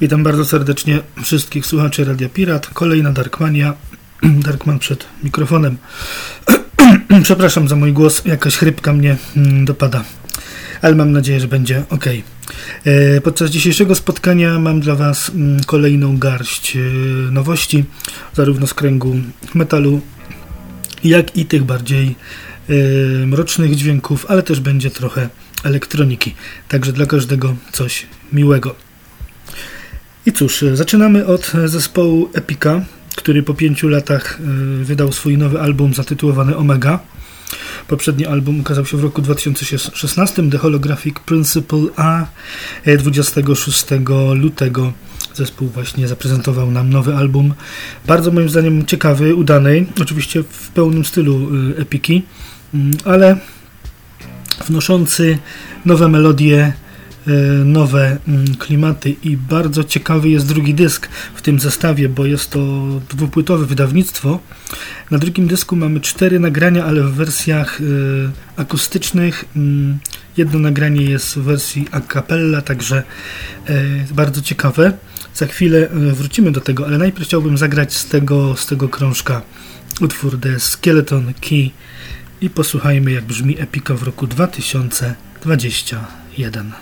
Witam bardzo serdecznie wszystkich słuchaczy Radia Pirat. Kolejna Darkmania. Darkman przed mikrofonem. Przepraszam za mój głos, jakaś chrypka mnie mm, dopada, ale mam nadzieję, że będzie ok. Podczas dzisiejszego spotkania mam dla Was mm, kolejną garść e, nowości, zarówno z kręgu metalu, jak i tych bardziej e, mrocznych dźwięków, ale też będzie trochę elektroniki. Także dla każdego coś miłego. I cóż, zaczynamy od zespołu Epica, który po pięciu latach e, wydał swój nowy album zatytułowany Omega. Poprzedni album ukazał się w roku 2016, The Holographic Principle, a 26 lutego zespół właśnie zaprezentował nam nowy album. Bardzo moim zdaniem ciekawy, udany, oczywiście w pełnym stylu e, Epiki, mm, ale wnoszący nowe melodie E, nowe mm, klimaty i bardzo ciekawy jest drugi dysk w tym zestawie, bo jest to dwupłytowe wydawnictwo. Na drugim dysku mamy cztery nagrania, ale w wersjach e, akustycznych. Mm, jedno nagranie jest w wersji a cappella, także e, bardzo ciekawe. Za chwilę wrócimy do tego, ale najpierw chciałbym zagrać z tego, z tego krążka utwór The Skeleton Key i posłuchajmy jak brzmi Epika w roku 2021.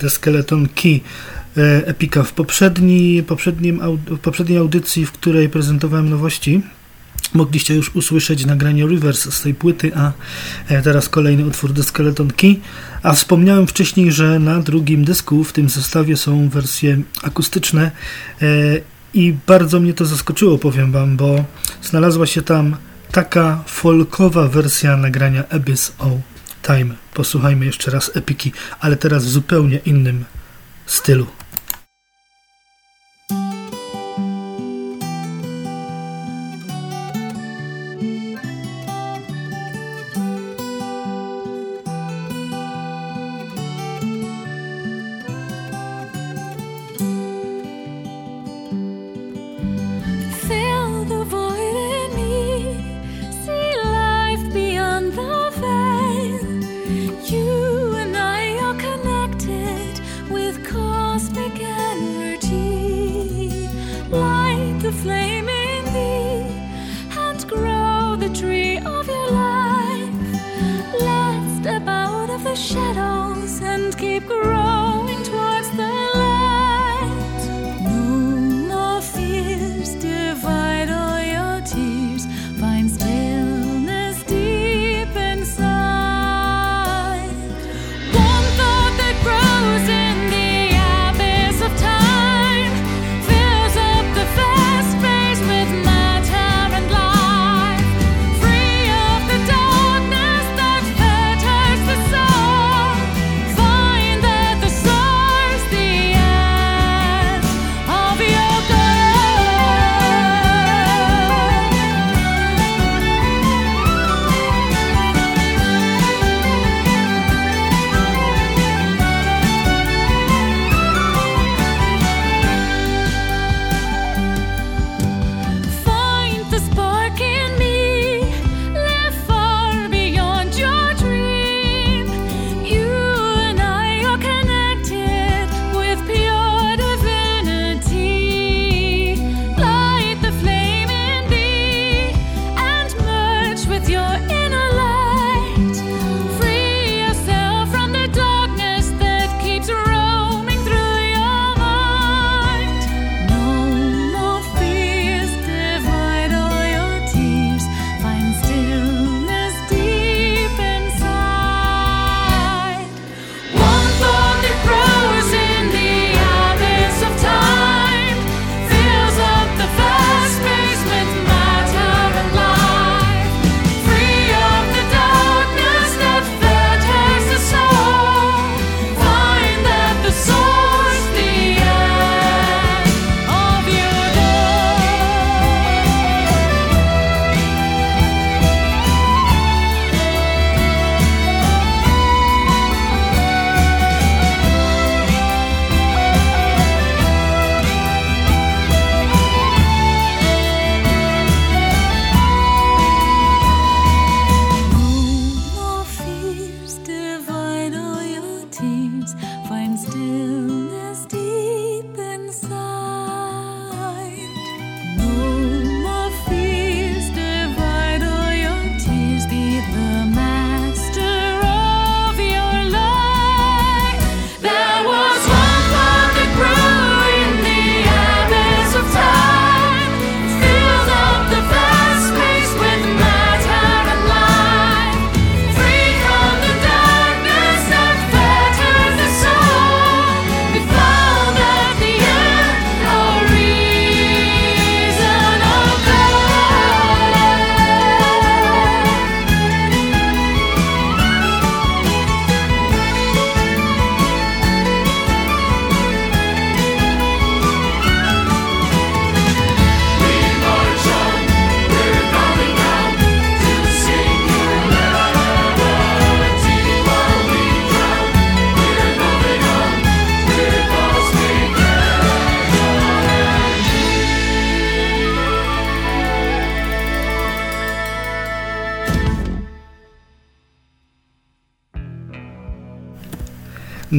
The Skeleton Key Epika. W, poprzedni, poprzednim, w poprzedniej audycji, w której prezentowałem nowości, mogliście już usłyszeć nagranie Rivers z tej płyty, a e, teraz kolejny utwór The Skeleton Key. A wspomniałem wcześniej, że na drugim dysku w tym zestawie są wersje akustyczne e, i bardzo mnie to zaskoczyło, powiem wam, bo znalazła się tam taka folkowa wersja nagrania Abyss O Time. Posłuchajmy jeszcze raz epiki, ale teraz w zupełnie innym stylu.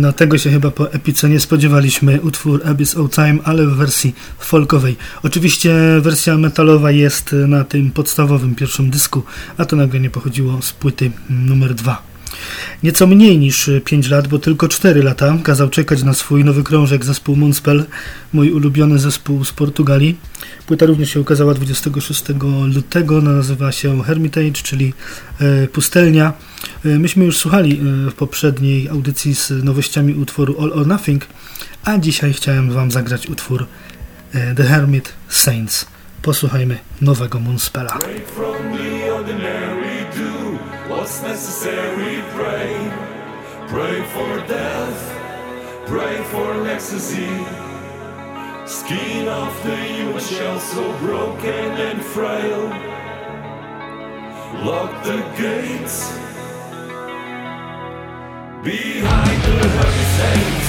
No tego się chyba po Epice nie spodziewaliśmy. Utwór Abyss of Time, ale w wersji folkowej. Oczywiście wersja metalowa jest na tym podstawowym pierwszym dysku, a to nagranie pochodziło z płyty numer 2. Nieco mniej niż 5 lat, bo tylko 4 lata kazał czekać na swój nowy krążek zespół Moonspell, mój ulubiony zespół z Portugalii. Płyta również się ukazała 26 lutego, nazywa się Hermitage, czyli e, pustelnia. E, myśmy już słuchali e, w poprzedniej audycji z nowościami utworu All or Nothing, a dzisiaj chciałem Wam zagrać utwór The Hermit Saints. Posłuchajmy nowego Moonspella. What's necessary, pray. Pray for death, pray for ecstasy. Skin of the human shell so broken and frail. Lock the gates behind the heavy.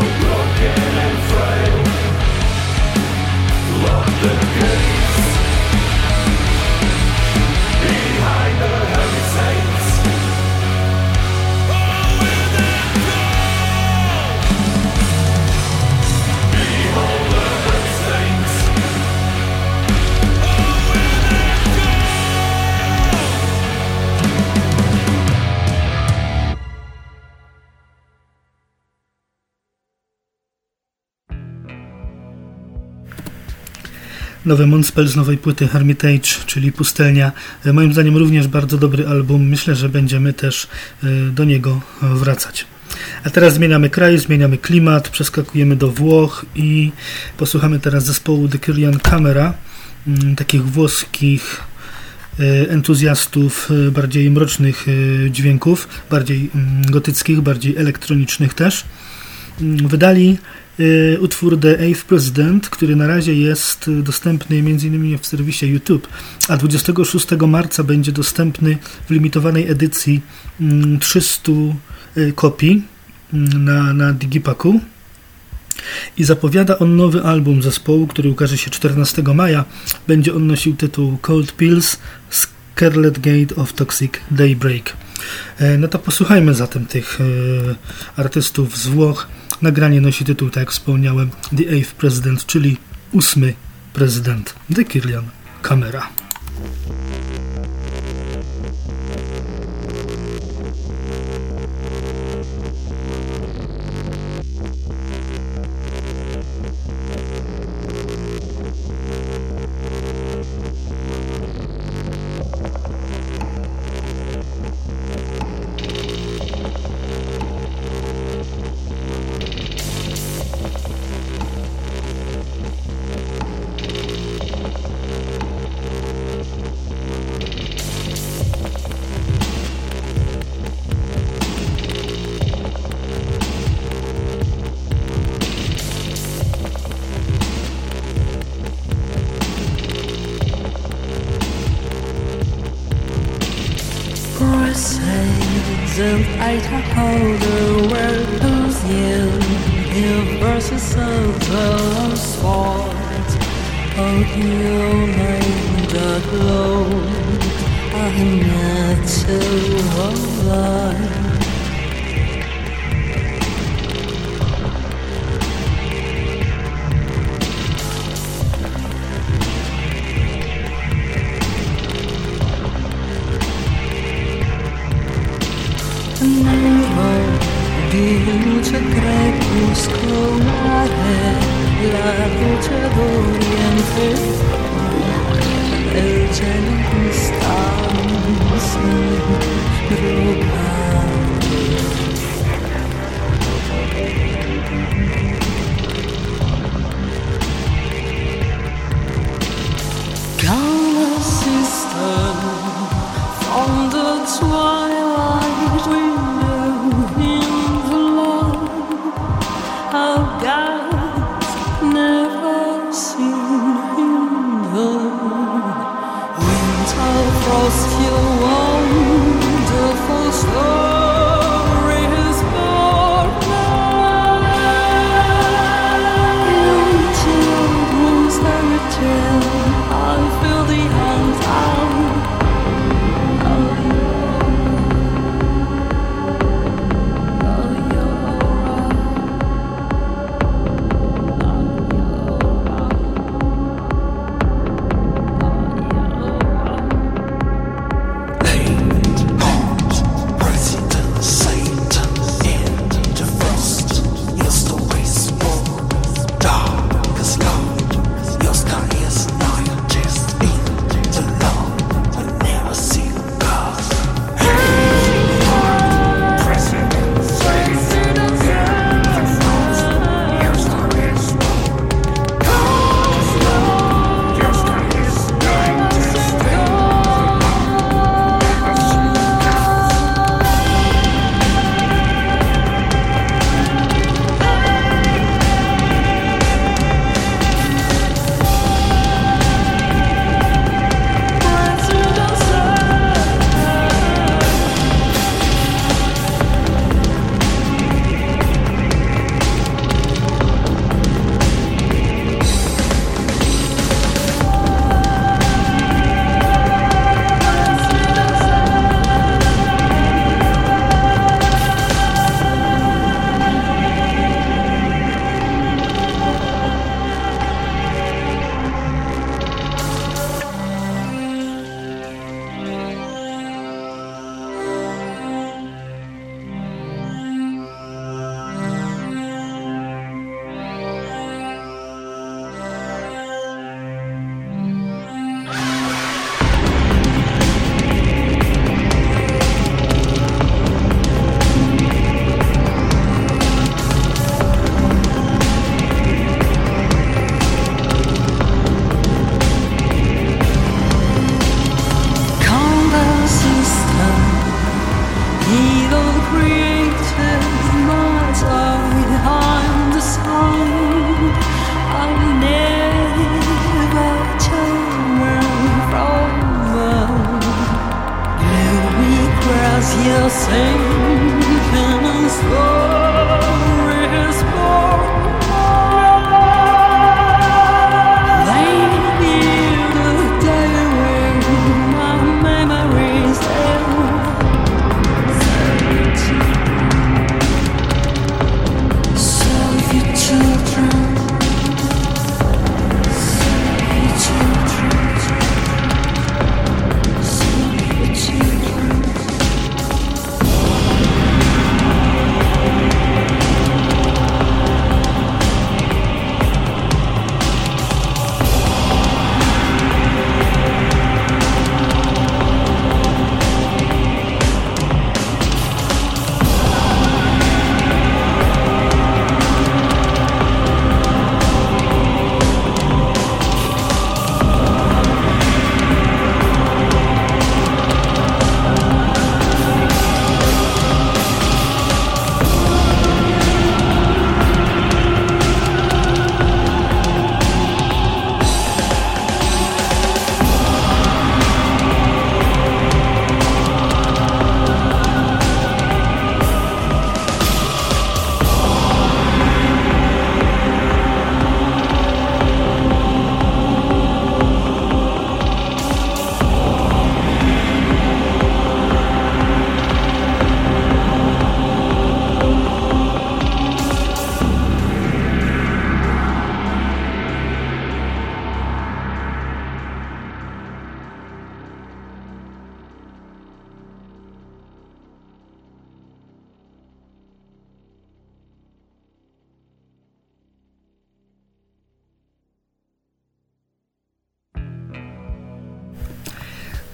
broken. Nowe Moonspell z nowej płyty Hermitage, czyli Pustelnia. E, moim zdaniem również bardzo dobry album. Myślę, że będziemy też e, do niego wracać. A teraz zmieniamy kraj, zmieniamy klimat, przeskakujemy do Włoch i posłuchamy teraz zespołu The Kyrian Camera, mm, takich włoskich e, entuzjastów bardziej mrocznych dźwięków, bardziej mm, gotyckich, bardziej elektronicznych też. Mm, wydali utwór The Eighth President, który na razie jest dostępny m.in. w serwisie YouTube, a 26 marca będzie dostępny w limitowanej edycji 300 mm, y, kopii mm, na, na Digipaku. I zapowiada on nowy album zespołu, który ukaże się 14 maja. Będzie on nosił tytuł Cold Pills Scarlet Gate of Toxic Daybreak. E, no to posłuchajmy zatem tych e, artystów z Włoch. Nagranie nosi tytuł, tak jak wspomniałem, The Eighth President, czyli ósmy prezydent. The Kirlian Kamera.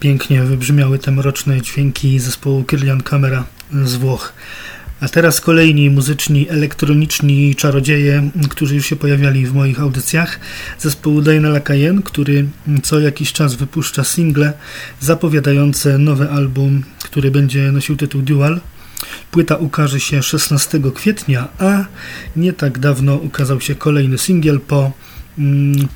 Pięknie wybrzmiały te mroczne dźwięki zespołu Kirlian Camera z Włoch. A teraz kolejni muzyczni, elektroniczni czarodzieje, którzy już się pojawiali w moich audycjach. Zespół Dana Lacayen, który co jakiś czas wypuszcza single zapowiadające nowy album, który będzie nosił tytuł Dual. Płyta ukaże się 16 kwietnia, a nie tak dawno ukazał się kolejny singiel po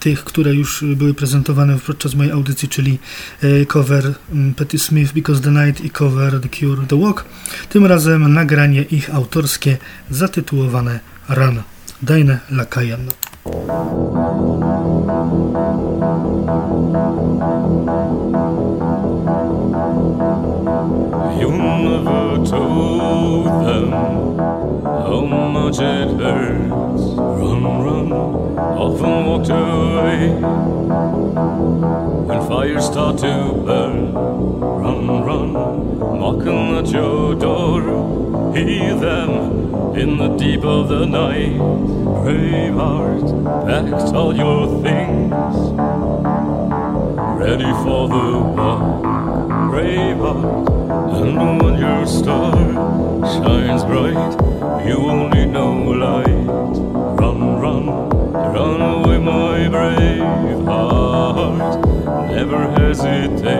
tych, które już były prezentowane podczas mojej audycji, czyli e, cover mm, Petty Smith Because the Night i cover The Cure The Walk. Tym razem nagranie ich autorskie zatytułowane Run. Dajne Lakajan. You never told them how much it hurts. Run, often walked away. When fires start to burn, run, run, knocking at your door. Hear them in the deep of the night. Brave heart, packed all your things, ready for the war brave heart. And when your star shines bright, you only know light. Run, run, run away, my brave heart. Never hesitate,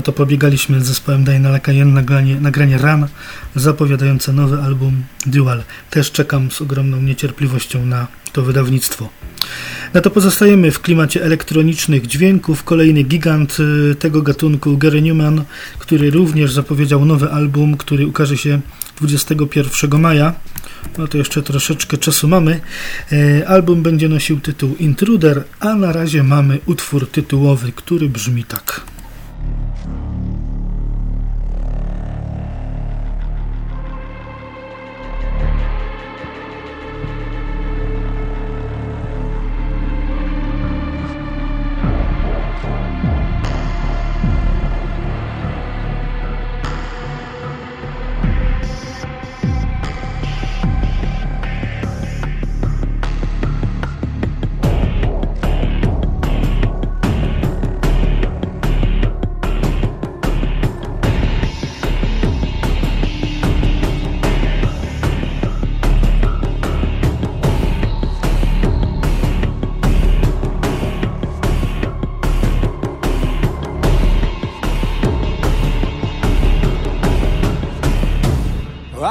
No to pobiegaliśmy z zespołem Dana Lakayen nagranie, nagranie Run zapowiadające nowy album Dual. Też czekam z ogromną niecierpliwością na to wydawnictwo. No to pozostajemy w klimacie elektronicznych dźwięków. Kolejny gigant y, tego gatunku, Gary Newman, który również zapowiedział nowy album, który ukaże się 21 maja. No to jeszcze troszeczkę czasu mamy. E, album będzie nosił tytuł Intruder, a na razie mamy utwór tytułowy, który brzmi tak.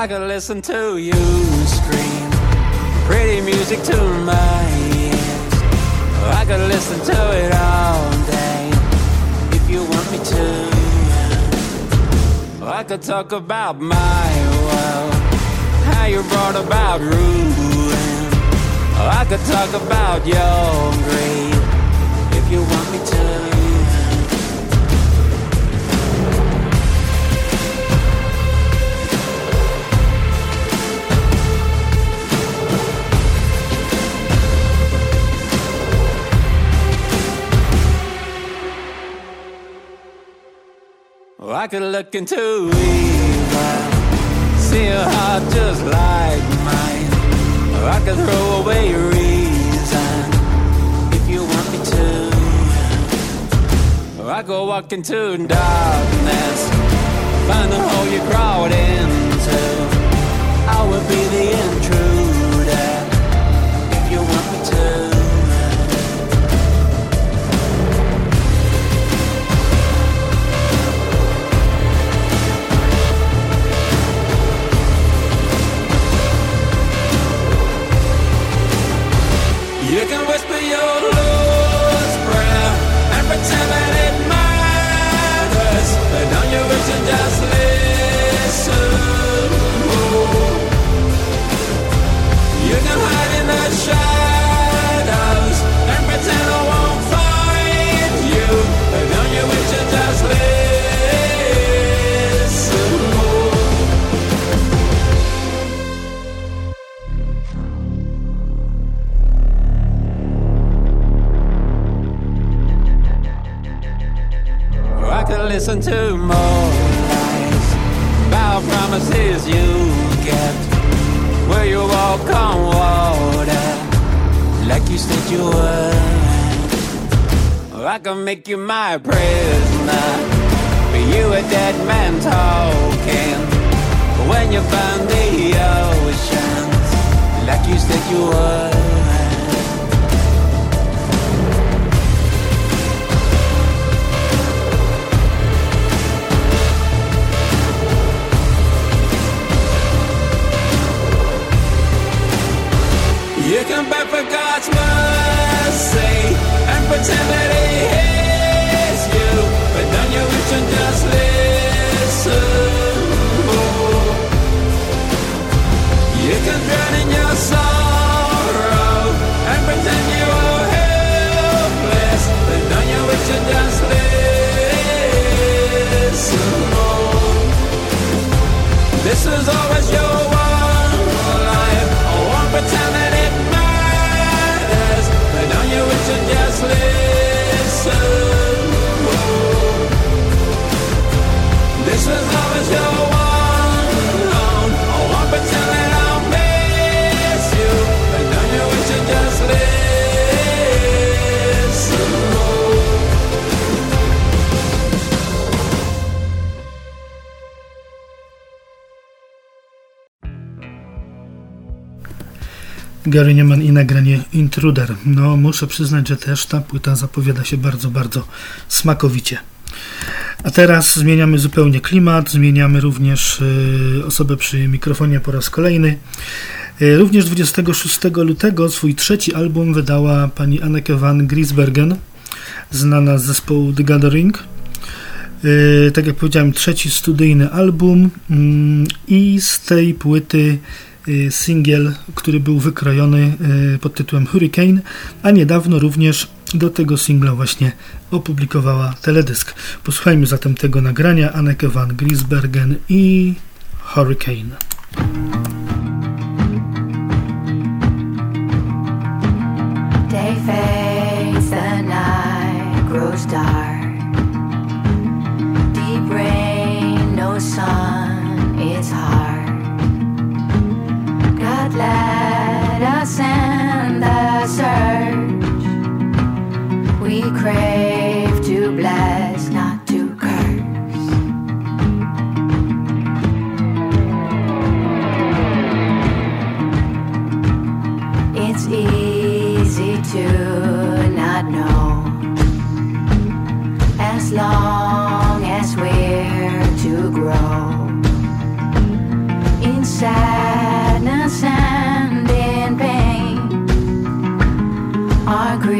Could listen to you scream pretty music to my ears. I could listen to it all day if you want me to. I could talk about my world, how you brought about ruin. I could talk about your greed if you want me to. I could look into evil, see a heart just like mine. Or I could throw away your reason if you want me to. Or I could walk into darkness, find the hole you crawled into. I would be the intruder if you want me to. Gary Newman i nagranie Intruder. No, muszę przyznać, że też ta płyta zapowiada się bardzo, bardzo smakowicie. A teraz zmieniamy zupełnie klimat, zmieniamy również y, osobę przy mikrofonie po raz kolejny. Y, również 26 lutego swój trzeci album wydała pani Anneke van Grisbergen, znana z zespołu The Gathering. Y, tak jak powiedziałem, trzeci studyjny album mm, i z tej płyty singiel, który był wykrojony pod tytułem Hurricane, a niedawno również do tego singla właśnie opublikowała teledysk. Posłuchajmy zatem tego nagrania Anneke van Griesbergen i Hurricane. Crave to bless, not to curse. It's easy to not know as long as we're to grow in sadness and in pain. Our grieving's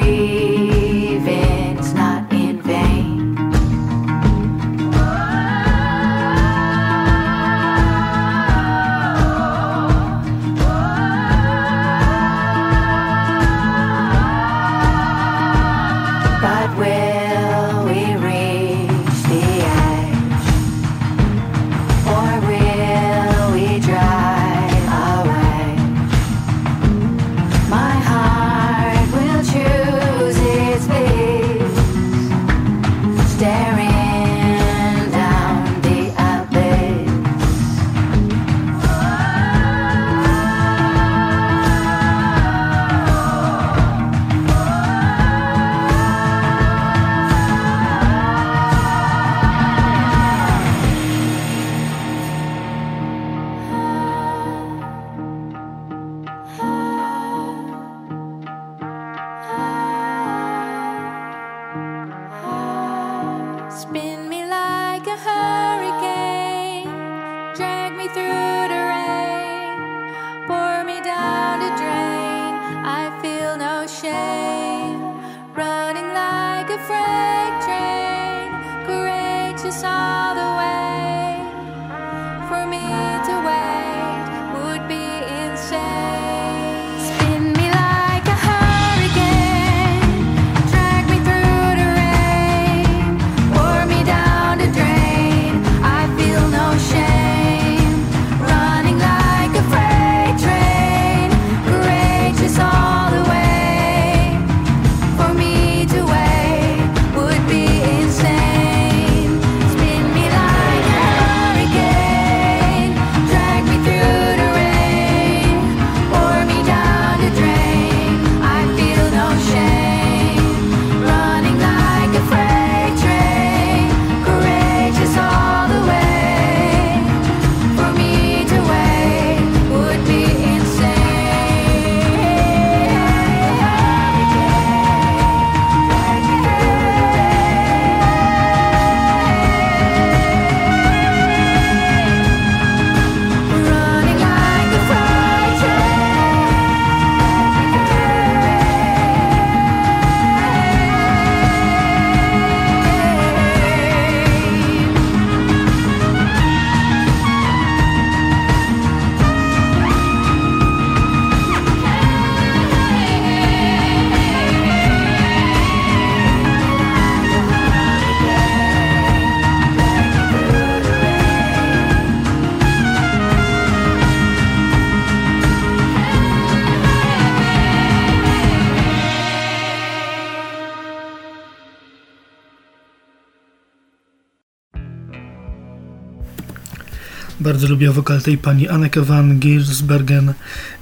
Bardzo lubię wokal tej pani Anneke van Giersbergen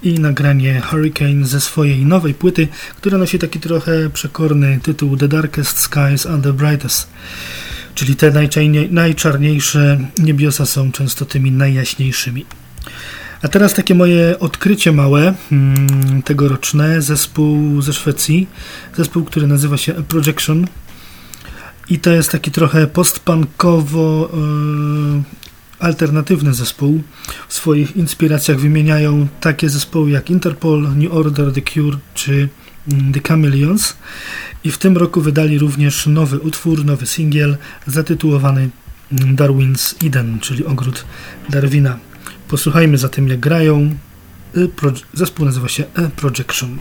i nagranie Hurricane ze swojej nowej płyty, która nosi taki trochę przekorny tytuł The Darkest Skies and the Brightest. Czyli te najczarniejsze niebiosa są często tymi najjaśniejszymi. A teraz takie moje odkrycie małe, mm, tegoroczne, zespół ze Szwecji, zespół, który nazywa się Projection. I to jest taki trochę postpunkowo yy, Alternatywny zespół w swoich inspiracjach wymieniają takie zespoły jak Interpol, New Order, The Cure czy mm, The Chameleons i w tym roku wydali również nowy utwór, nowy singiel zatytułowany mm, Darwin's Eden, czyli ogród Darwina. Posłuchajmy zatem jak grają. Y, zespół nazywa się A Projection.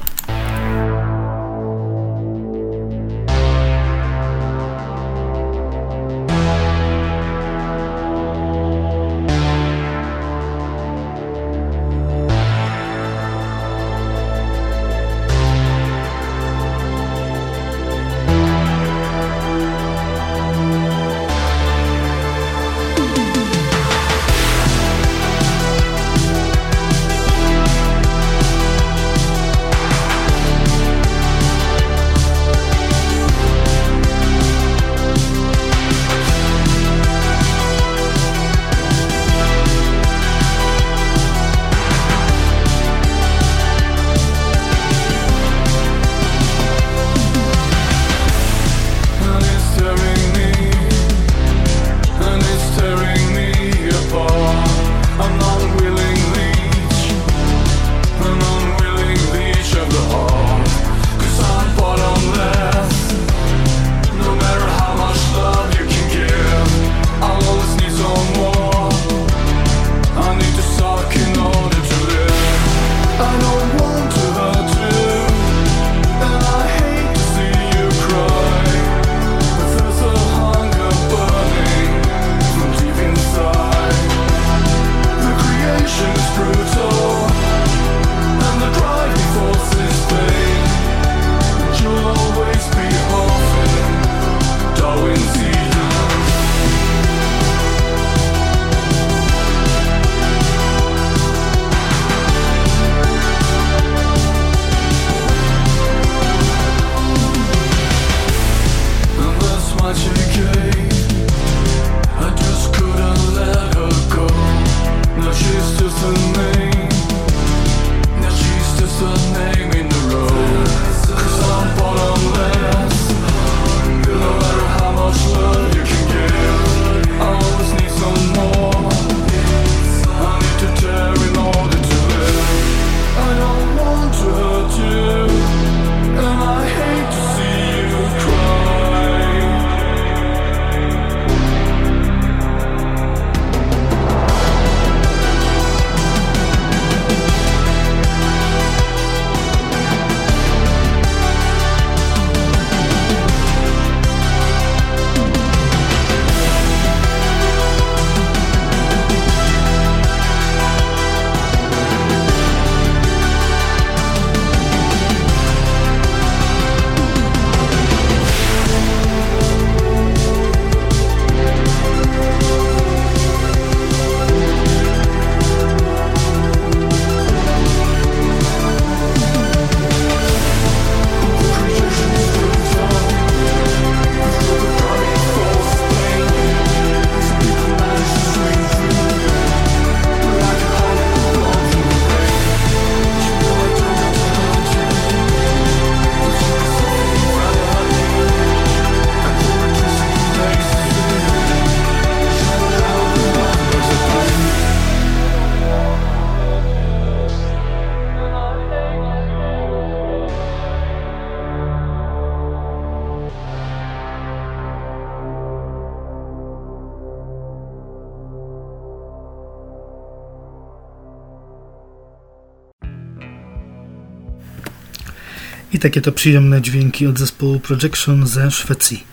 I takie to przyjemne dźwięki od zespołu Projection ze Szwecji.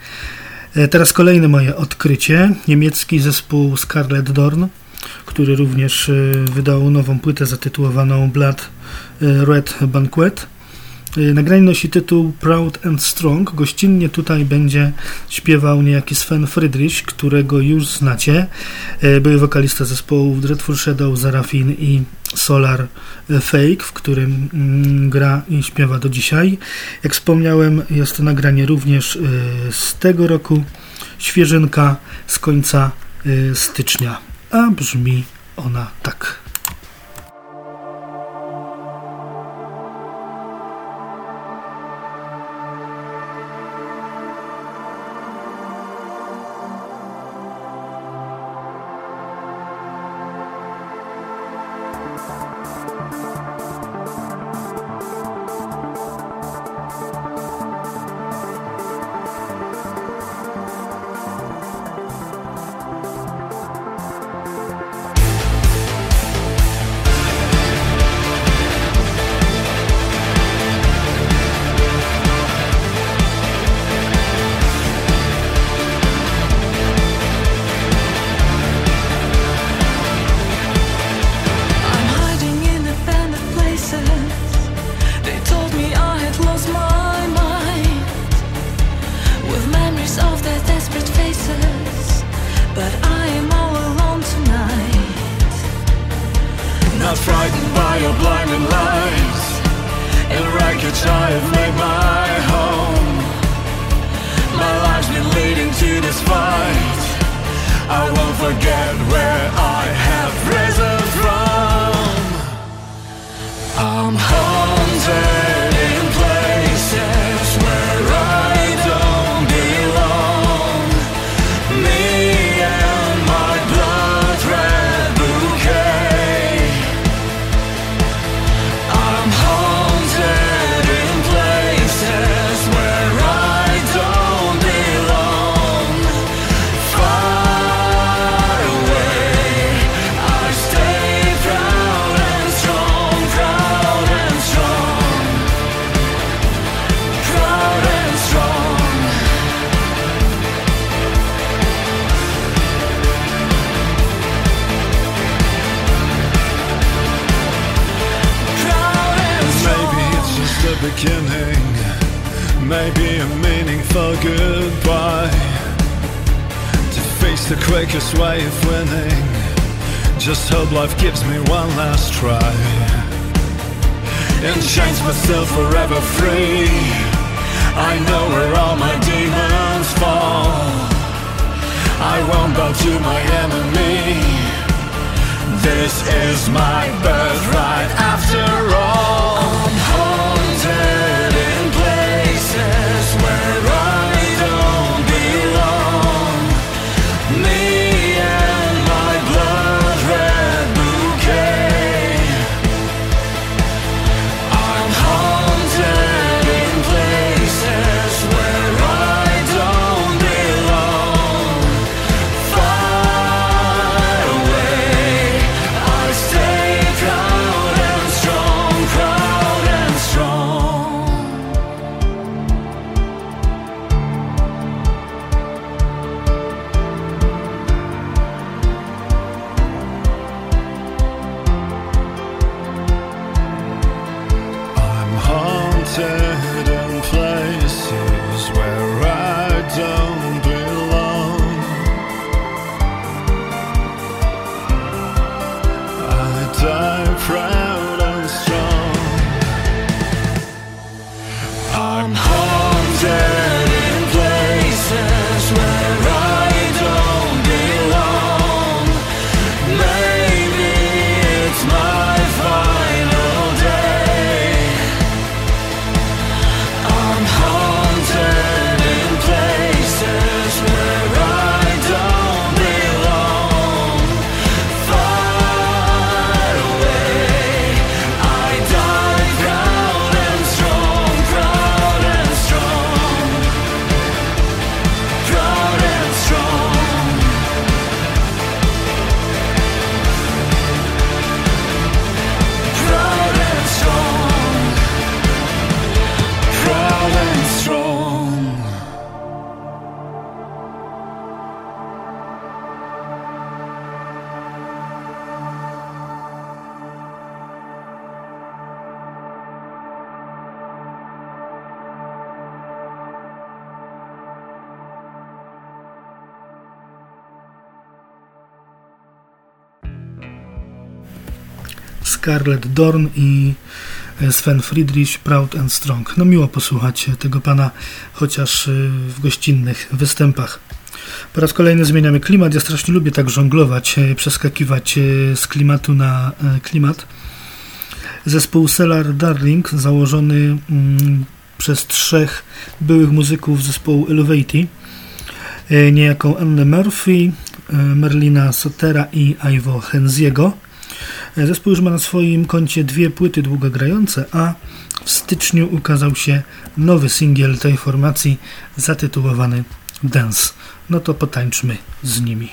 E, teraz kolejne moje odkrycie. Niemiecki zespół Scarlet Dorn, który również e, wydał nową płytę zatytułowaną Blood e, Red Banquet. Y, nagranie nosi tytuł Proud and Strong. Gościnnie tutaj będzie śpiewał niejaki Sven Friedrich, którego już znacie. Y, były wokalista zespołów Dreadful Shadow, Zarafin i Solar Fake, w którym mm, gra i śpiewa do dzisiaj. Jak wspomniałem, jest to nagranie również y, z tego roku, świeżynka z końca stycznia, a brzmi ona tak. Forget where I have risen meaningful goodbye. To face the quickest way of winning. Just hope life gives me one last try. Chains but still forever free. I know where all my demons fall. I won't bow to my enemy. This is my birthright after all. Scarlett Dorn i Sven Friedrich, Proud and Strong. No miło posłuchać tego pana, chociaż y, w gościnnych występach. Po raz kolejny zmieniamy klimat. Ja strasznie lubię tak żonglować, przeskakiwać z klimatu na klimat. Zespół Cellar Darling, założony mm, przez trzech byłych muzyków zespołu Elevati, niejaką Annę Murphy, Merlina Sotera i Ivo Henziego. Zespół już ma na swoim koncie dwie płyty długogrające, a w styczniu ukazał się nowy singiel tej formacji zatytułowany Dance. No to potańczmy z nimi.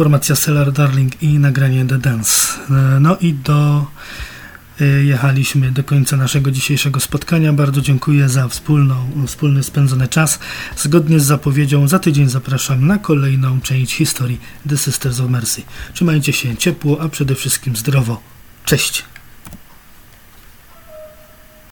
Formacja Cellar Darling i nagranie The Dance. E, no i do e, jechaliśmy do końca naszego dzisiejszego spotkania. Bardzo dziękuję za wspólną, wspólny spędzony czas. Zgodnie z zapowiedzią za tydzień zapraszam na kolejną część historii The Sisters of Mercy. Trzymajcie się ciepło, a przede wszystkim zdrowo. Cześć!